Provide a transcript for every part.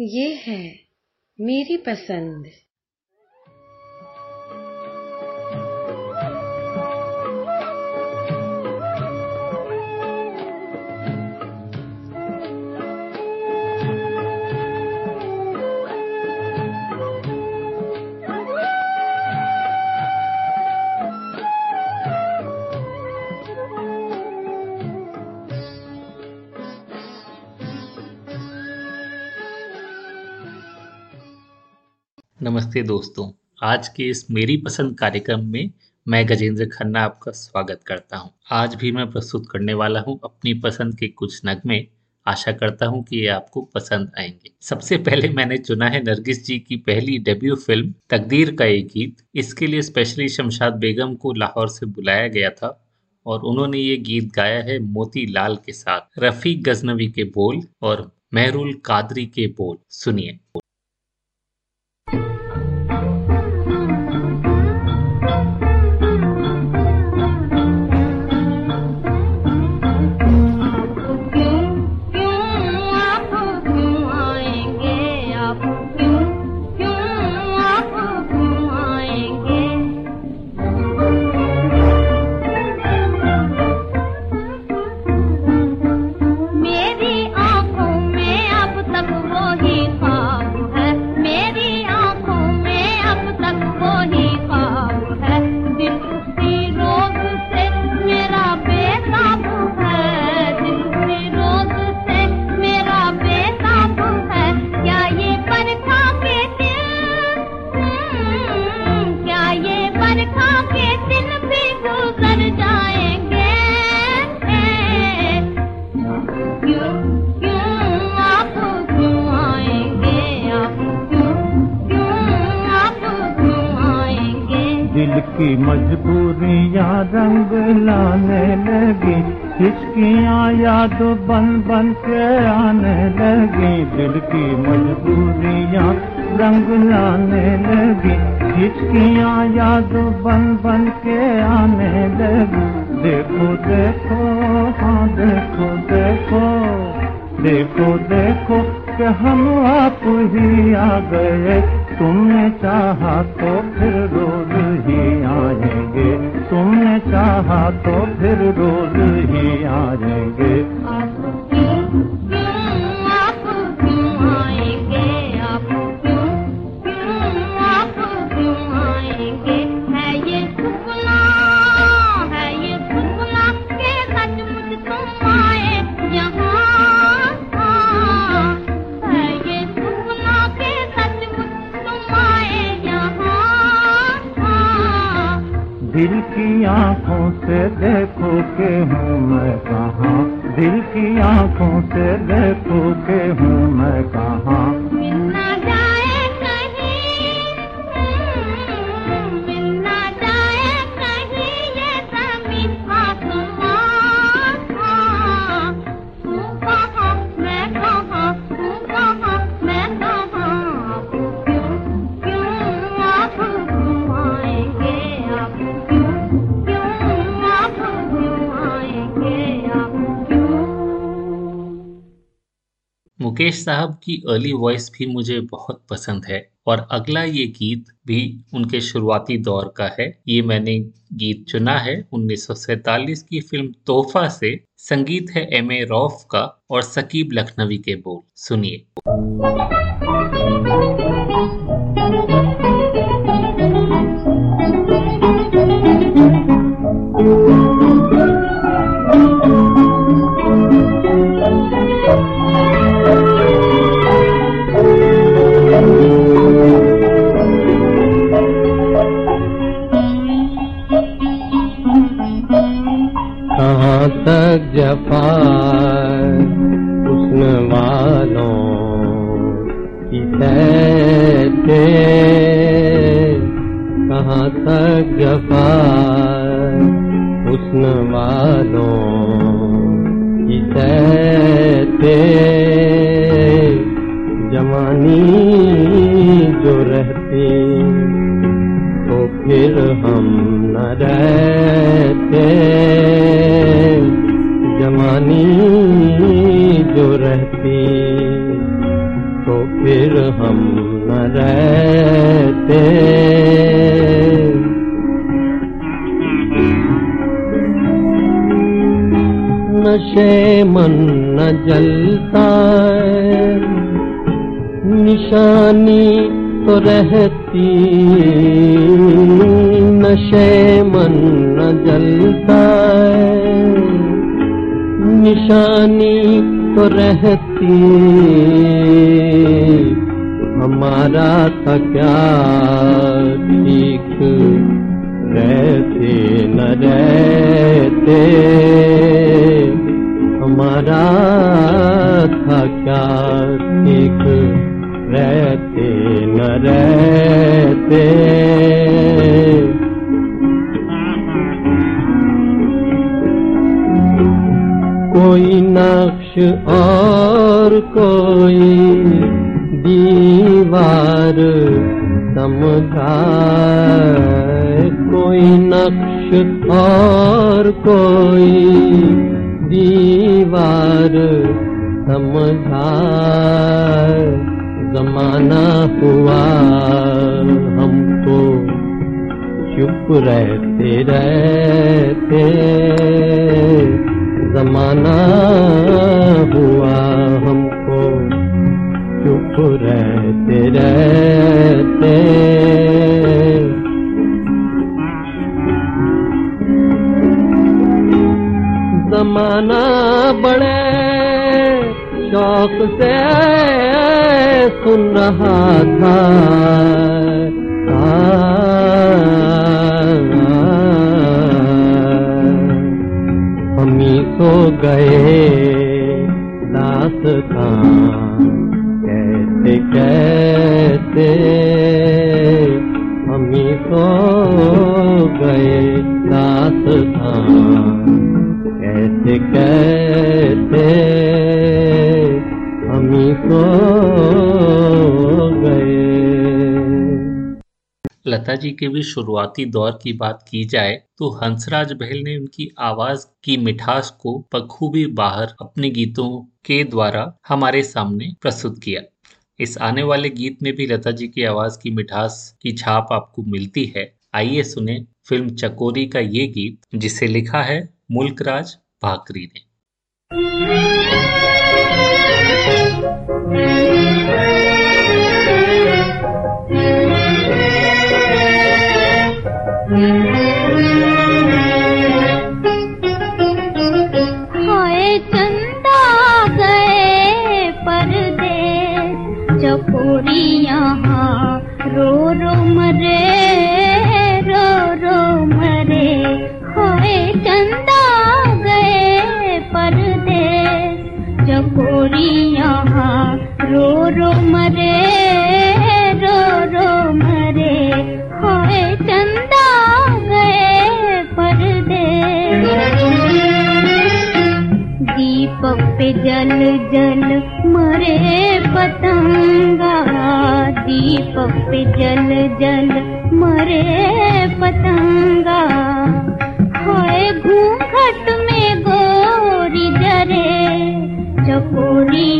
ये है मेरी पसंद। नमस्ते दोस्तों। आज के इस मेरी पसंद कार्यक्रम में मैं गजेंद्र खन्ना आपका स्वागत करता हूँ। आज भी मैं प्रस्तुत करने वाला हूँ अपनी पसंद के कुछ नगमे। आशा करता हूँ कि ये आपको पसंद आएँगे। सबसे पहले मैंने चुना है नरगिस जी की पहली डेब्यू फ़िल्म, तकदीर का एक गीत। इसके लिए स्पेशली शमशाद बेगम को लाहौर से बुलाया गया था और उन्होंने ये गीत गाया है मोती लाल के साथ। रफीक गजनवी के बोल और मेहरुल कादरी के बोल। सुनिए। की मजबूरियाँ रंग लाने लगी। हिचकियाँ याद बन बन के आने लगी। दिल की मजबूरियाँ रंग लाने लगी। हिचकियाँ याद बन बन के आने लगी। देखो देखो हाँ देखो देखो। देखो देखो कि हम आप ही आ गए। तुमने चाहा तो फिर रोज ही आएँगे। तुमने चाहा तो फिर रोज ही आएँगे। मुकेश साहब की अर्ली वॉइस भी मुझे बहुत पसंद है और अगला ये गीत भी उनके शुरुआती दौर का है। ये मैंने गीत चुना है उन्नीस की फ़िल्म तोहफा से। संगीत है एम ए रॉफ का और सकीब लखनवी के बोल। सुनिए। रहती। नशे मन न जलता निशानी तो रहती। हमारा था क्या ठीक? रहते न रहते। हमारा था क्या ठीक? रहते न रहते। कोई नक्श और कोई दीवार समझा कोई नक्श और कोई दीवार समझा जमाना हुआ हमको चुप रहते रहते। जमाना हुआ हमको चुप रहते रहते। जमाना बड़े शौक से सुन रहा था। हमी सो गए दास कैसे कैसे लता जी के भी शुरुआती दौर की बात की जाए तो हंसराज बहल ने उनकी आवाज़ की मिठास को बखूबी बाहर अपने गीतों के द्वारा हमारे सामने प्रस्तुत किया। इस आने वाले गीत में भी लता जी की आवाज़ की मिठास की छाप आपको मिलती है। आइए सुने फ़िल्म चकोरी का ये गीत, जिसे लिखा है मुल्क राज भाकरी ने। हाय यहाँ रो रो मरे रो रो मरे। हाय चंदा गए परदेस चकोरी मरे दीपक पे जल जल मरे पतंगा दीपक पे जल जल मरे पतंगा। हाय घूंघट में गोरी जरे चकोरी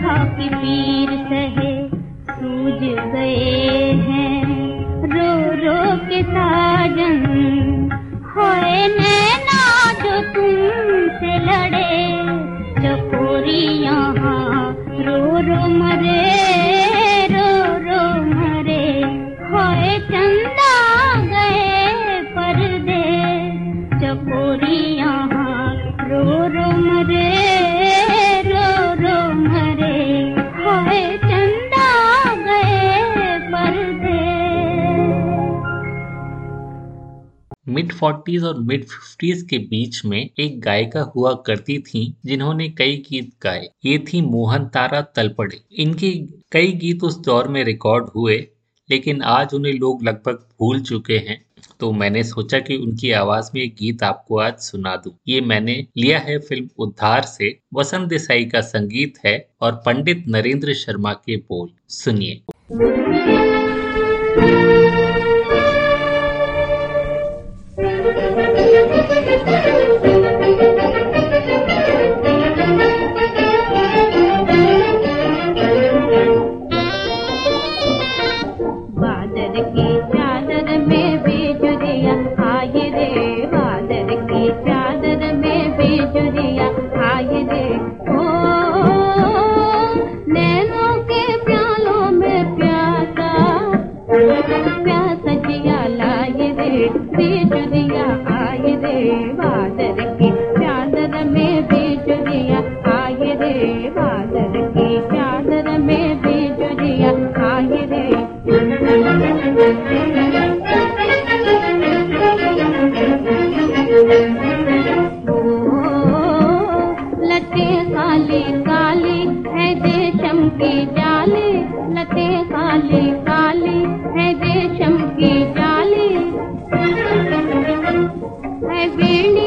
तन्हा के पीर सहे, सूझ गए हैं। रो रो के साजन, होए नैना जो तुमसे लड़े, जो पूरी यहाँ मिड फोर्टीज और मिड फिफ्टीज के बीच में एक गायिका हुआ करती थी, जिन्होंने कई गीत गाए। ये थी मोहन, तारा, तलपड़े। इनके कई गीत उस दौर में रिकॉर्ड हुए, लेकिन आज उन्हें लोग लगभग भूल चुके हैं। तो मैंने सोचा कि उनकी आवाज़ में एक गीत आपको आज सुना दूँ। ये मैंने लिया है फ़िल्म उद्धार से। वसंत देसाई का संगीत है और पंडित नरेंद्र शर्मा के बोल। सुनिए। बादल की की जाले लते काले काले है रेशम के जाले। है वेणी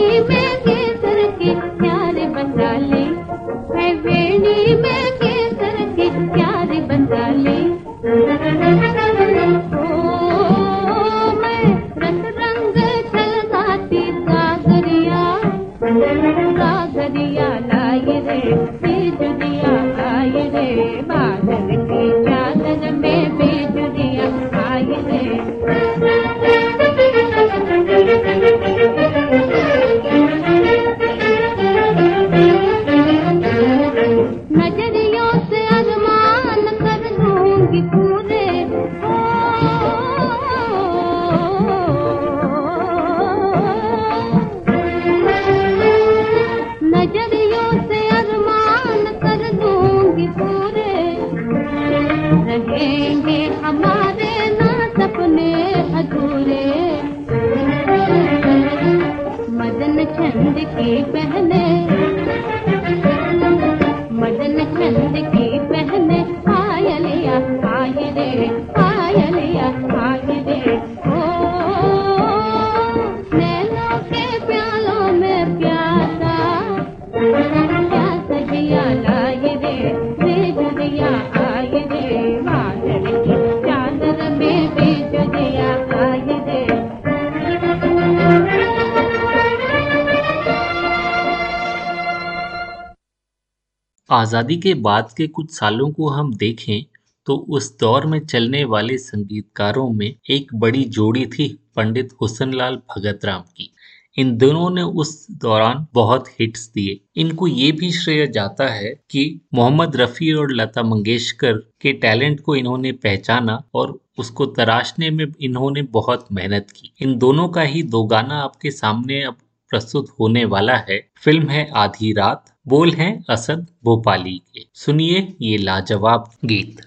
आज़ादी के बाद के कुछ सालों को हम देखें तो उस दौर में चलने वाले संगीतकारों में एक बड़ी जोड़ी थी पंडित हुसनलाल भगत राम की। इन दोनों ने उस दौरान बहुत हिट्स दिए। इनको ये भी श्रेय जाता है कि मोहम्मद रफ़ी और लता मंगेशकर के टैलेंट को इन्होंने पहचाना और उसको तराशने में इन्होंने बहुत मेहनत की। इन दोनों का ही दो गाना आपके सामने अब प्रस्तुत होने वाला है। फ़िल्म है आधी रात। बोल हैं असद भोपाली के। सुनिए ये लाजवाब गीत।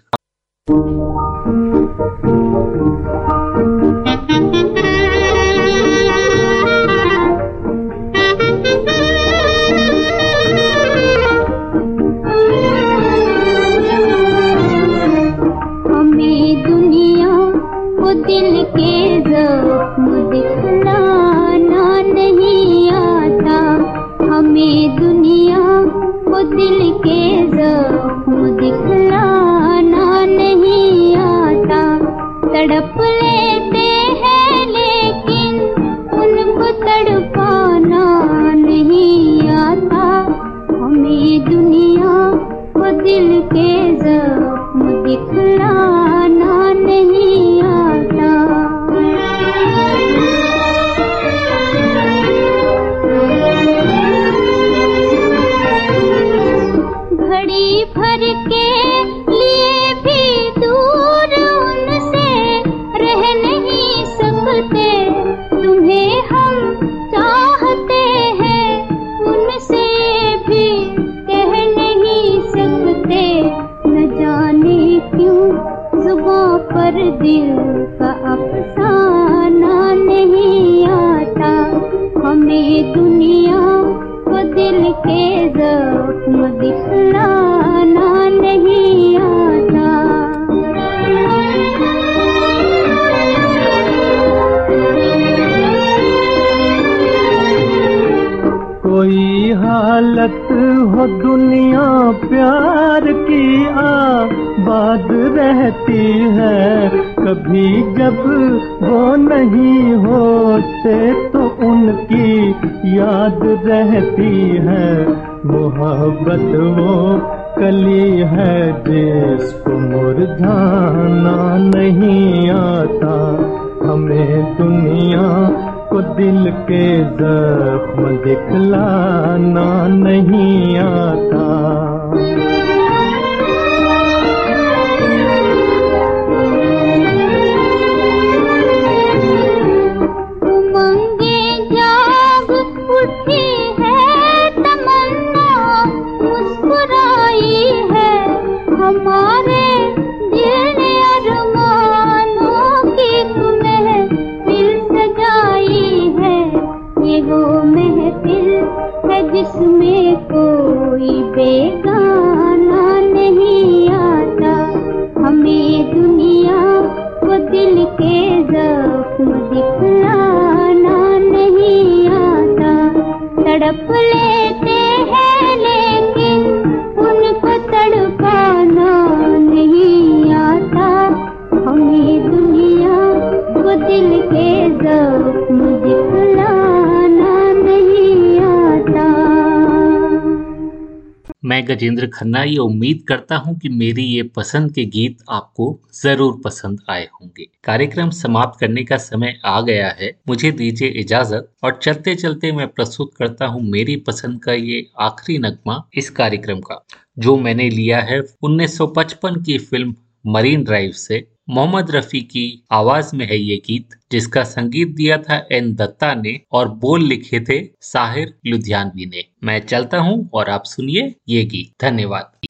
दिखलाना नहीं आता। हमें दिल के जख्म दिखलाना नहीं आता। हमें रहती है। कभी जब वो नहीं होते तो उनकी याद रहती है। मोहब्बत वो कली है जिसको मुरझाना नहीं आता। हमें दुनिया को दिल के जख्म दिखलाना नहीं आता। मैं गजेंद्र खन्ना ये उम्मीद करता हूँ कि मेरी ये पसंद के गीत आपको ज़रूर पसंद आए होंगे। कार्यक्रम समाप्त करने का समय आ गया है। मुझे दीजिए इजाज़त और चलते चलते मैं प्रस्तुत करता हूँ मेरी पसंद का ये आखिरी नगमा इस कार्यक्रम का, जो मैंने लिया है 1955 की फ़िल्म मरीन ड्राइव से। मोहम्मद रफी की आवाज़ में है ये गीत, जिसका संगीत दिया था एन दत्ता ने और बोल लिखे थे साहिर लुधियानवी ने। मैं चलता हूँ और आप सुनिए ये गीत। धन्यवाद।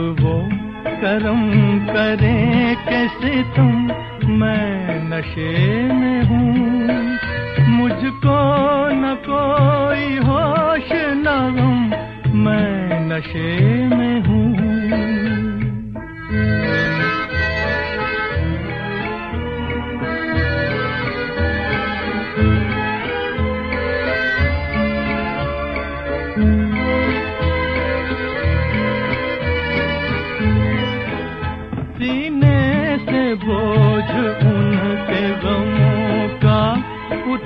वो करम करें कैसे तुम? मैं नशे में हूँ। मुझको न कोई होश न गम। मैं नशे में हूँ।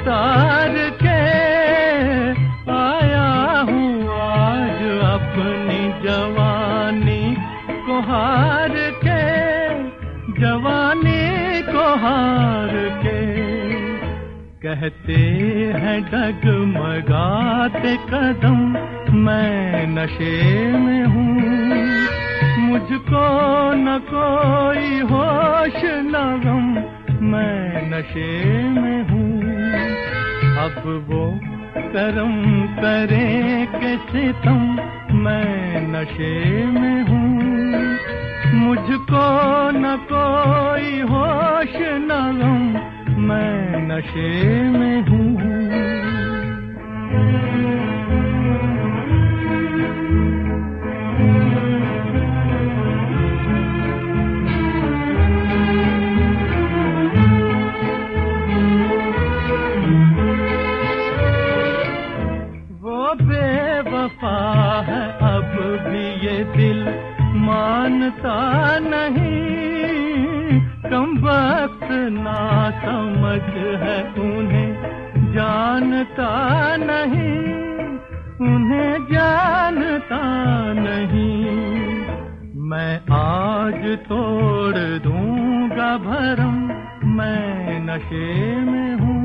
उतार के आया हूँ आज अपनी जवानी को हार के, जवानी को हार के। कहते हैं डगमगाते कदम, मैं नशे में हूँ। मुझको न कोई होश न गम, मैं नशे में हूँ। अब वो करम करे कैसे तुम? मैं नशे में हूँ। मुझको न कोई होश न गम। मैं नशे में हूँ समझ है उन्हें, जानता नहीं, उन्हें जानता नहीं। मैं आज तोड़ दूँगा भरम, मैं नशे में हूँ।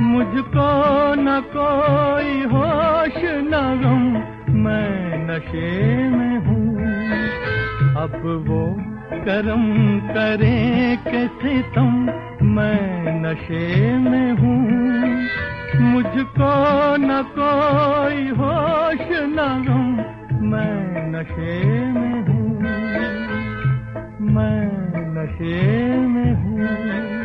मुझको न कोई होश न गम, मैं नशे में हूँ। अब वो करम करें कैसे तुम? मैं नशे में हूँ। मुझको न कोई होश न गम। मैं नशे में हूँ। मैं नशे में हूँ।